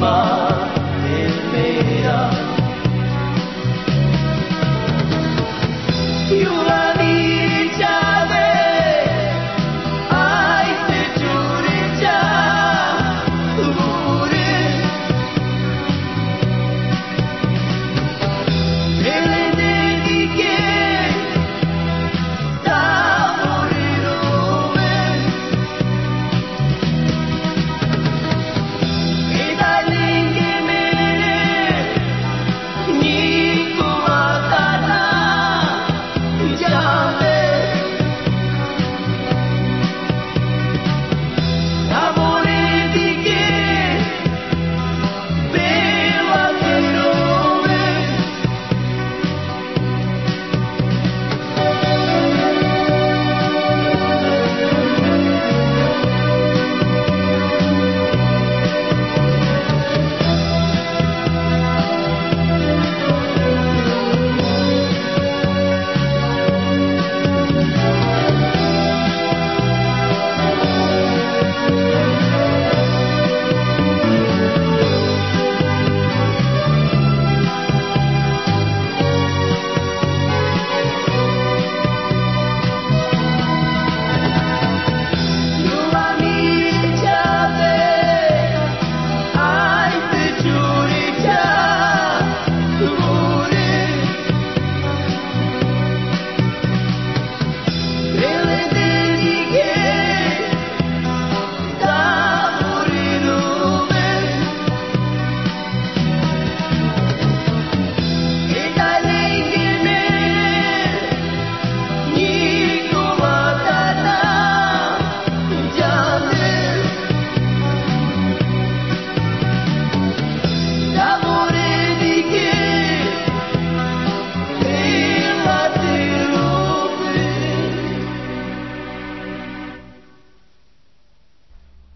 my